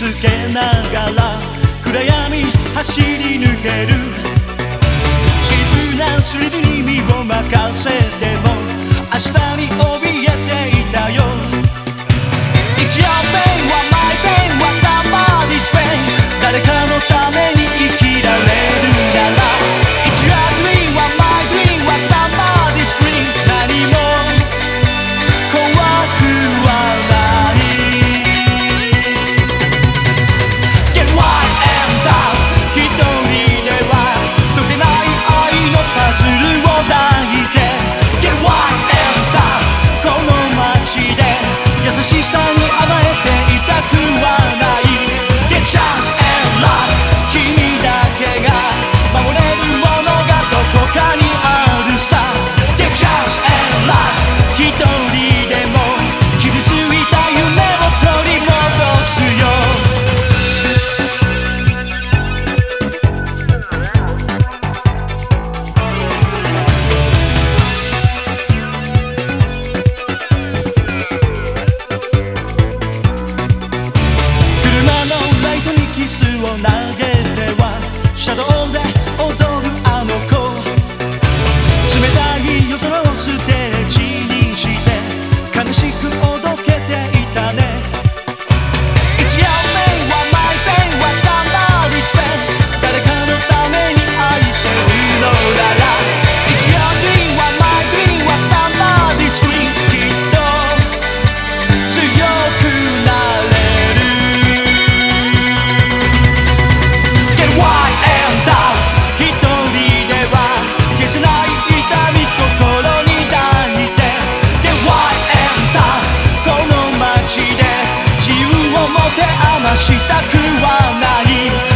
つけながら暗闇走り抜ける。自分らすりに身を任せても手余したくはない。